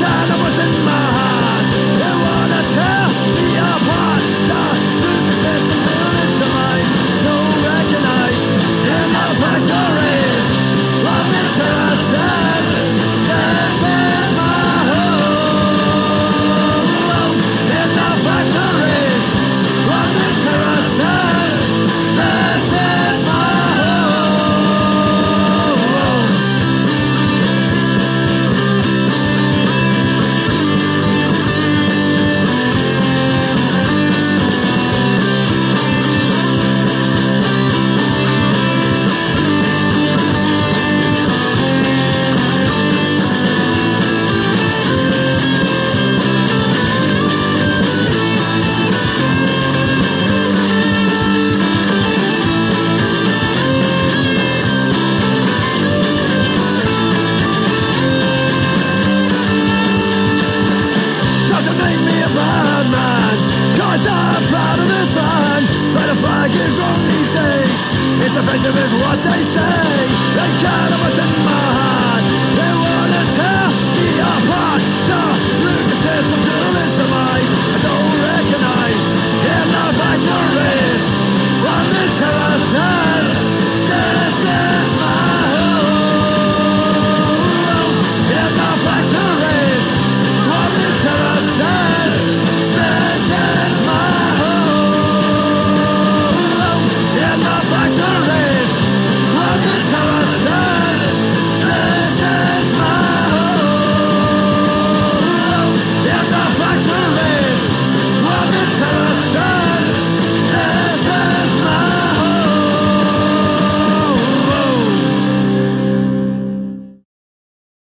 child I was in my It's is what they say. They cannabis